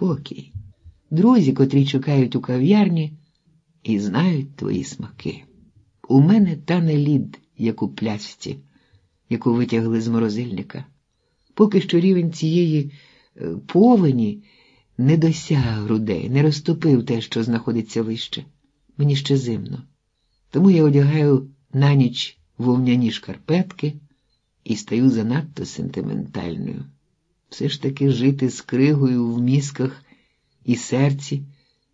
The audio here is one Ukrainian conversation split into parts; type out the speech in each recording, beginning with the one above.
спокій, друзі, котрі чекають у кав'ярні і знають твої смаки. У мене тане лід, як у плясці, яку витягли з морозильника. Поки що рівень цієї е, повені не досяг грудей, не розтопив те, що знаходиться вище. Мені ще зимно. Тому я одягаю на ніч вовняні шкарпетки і стаю занадто сентиментальною. Все ж таки жити з кригою в мізках і серці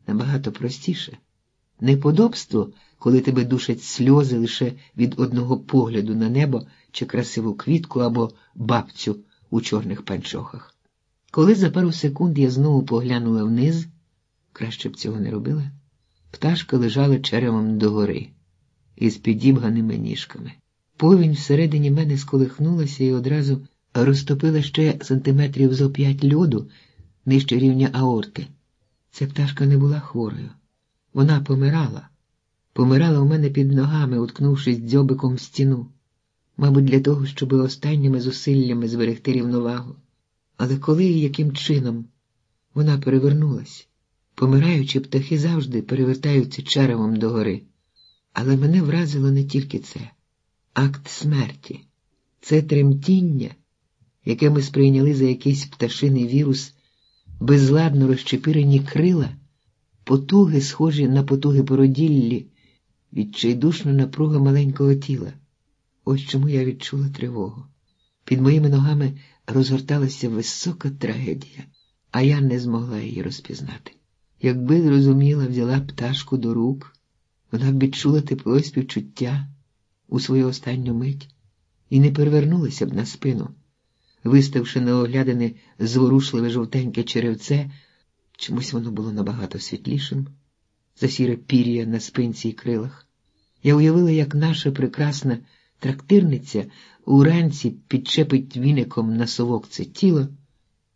набагато простіше. Неподобство, коли тебе душать сльози лише від одного погляду на небо чи красиву квітку або бабцю у чорних панчохах. Коли за пару секунд я знову поглянула вниз, краще б цього не робила, пташка лежала черевом догори із підібганими ніжками. Повінь всередині мене сколихнулася і одразу розтопила ще сантиметрів зо п'ять льоду нижче рівня аорти. Ця пташка не була хворою. Вона помирала, помирала у мене під ногами, уткнувшись дзьобиком в стіну, мабуть, для того, щоб останніми зусиллями зберегти рівновагу. Але коли і яким чином вона перевернулась, помираючи, птахи завжди перевертаються черевом догори. Але мене вразило не тільки це акт смерті, це тремтіння, яке ми сприйняли за якийсь пташиний вірус, безладно розчепирені крила, потуги, схожі на потуги породіллі, відчайдушна напруга маленького тіла. Ось чому я відчула тривогу. Під моїми ногами розгорталася висока трагедія, а я не змогла її розпізнати. Якби зрозуміла, взяла пташку до рук, вона б відчула тепло співчуття у свою останню мить і не перевернулася б на спину, виставши на оглядане зворушливе жовтеньке черевце, чомусь воно було набагато світлішим, за сіре пір'я на спинці і крилах. Я уявила, як наша прекрасна трактирниця уранці підчепить віником на совок це тіло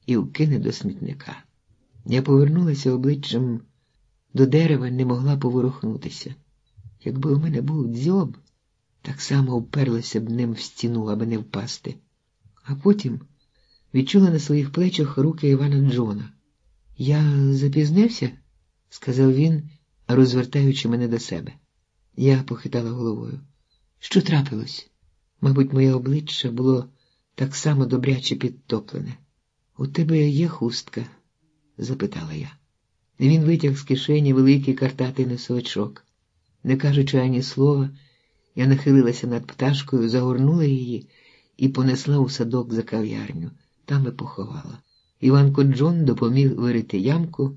і вкине до смітника. Я повернулася обличчям до дерева, не могла поворухнутися. Якби у мене був дзьоб, так само вперлася б ним в стіну, аби не впасти. А потім відчула на своїх плечах руки Івана Джона. Я запізнився, сказав він, розвертаючи мене до себе. Я похитала головою. Що трапилось? Мабуть, моє обличчя було так само добряче підтоплене. У тебе є хустка? запитала я. Він витяг з кишені великий картатий носовичок. Не кажучи ані слова, я нахилилася над пташкою, загорнула її і понесла у садок за кав'ярню, там і поховала. Іванко Джон допоміг вирити ямку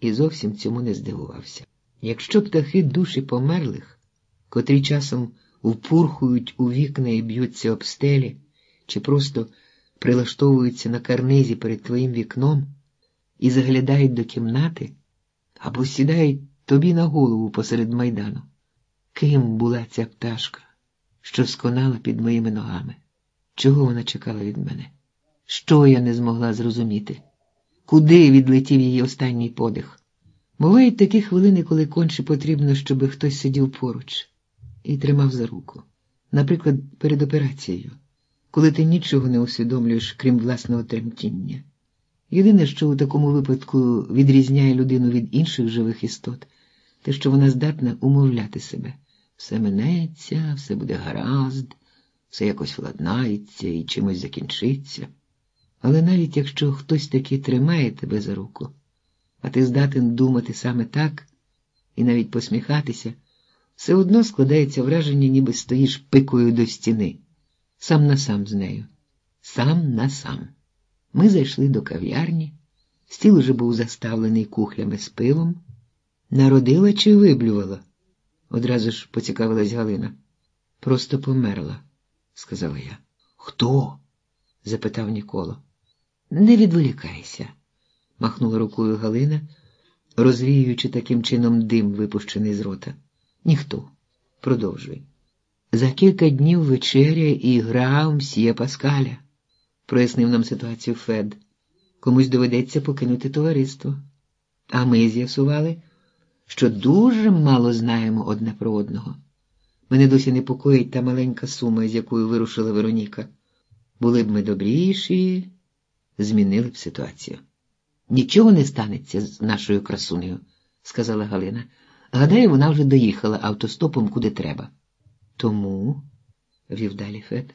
і зовсім цьому не здивувався. Якщо птахи душі померлих, котрі часом впурхують у вікна і б'ються об стелі, чи просто прилаштовуються на карнизі перед твоїм вікном і заглядають до кімнати, або сідають тобі на голову посеред майдану. Ким була ця пташка, що сконала під моїми ногами? Чого вона чекала від мене? Що я не змогла зрозуміти? Куди відлетів її останній подих? Бувають такі хвилини, коли конче потрібно, щоб хтось сидів поруч і тримав за руку. Наприклад, перед операцією, коли ти нічого не усвідомлюєш, крім власного тремтіння. Єдине, що у такому випадку відрізняє людину від інших живих істот, те, що вона здатна умовляти себе. Все минеться, все буде гаразд, все якось владнається і чимось закінчиться. Але навіть якщо хтось таки тримає тебе за руку, а ти здатен думати саме так і навіть посміхатися, все одно складається враження, ніби стоїш пикою до стіни, сам на сам з нею, сам на сам. Ми зайшли до кав'ярні, стіл уже був заставлений кухлями з пивом. Народила чи виблювала? Одразу ж поцікавилась Галина. Просто померла, сказала я. Хто? запитав Ніколо. Не відволікайся, махнула рукою Галина, розвіюючи таким чином дим, випущений з рота. Ніхто. Продовжуй. За кілька днів вечеря і гра мсьє Паскаля, прояснив нам ситуацію Фед. Комусь доведеться покинути товариство. А ми з'ясували, що дуже мало знаємо одне про одного. Мене досі непокоїть та маленька сума, з якою вирушила Вероніка. Були б ми добріші, змінили б ситуацію. Нічого не станеться з нашою красунею, сказала Галина. Гадаю, вона вже доїхала автостопом куди треба. Тому, вів далі Фед.